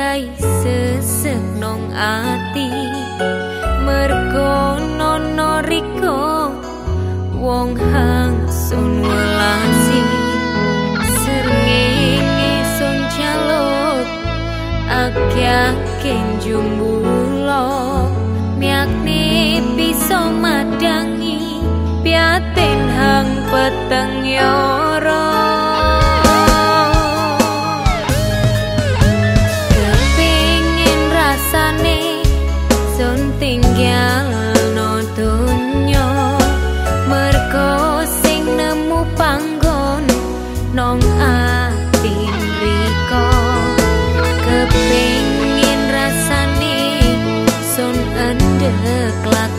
yai sesek nong ati. Mergo nono riko wong hang sun welasi serngenge sun jaluk ake-ake jumbulo miakne bisa madangi piatin hang peteng yoro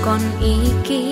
lakon iki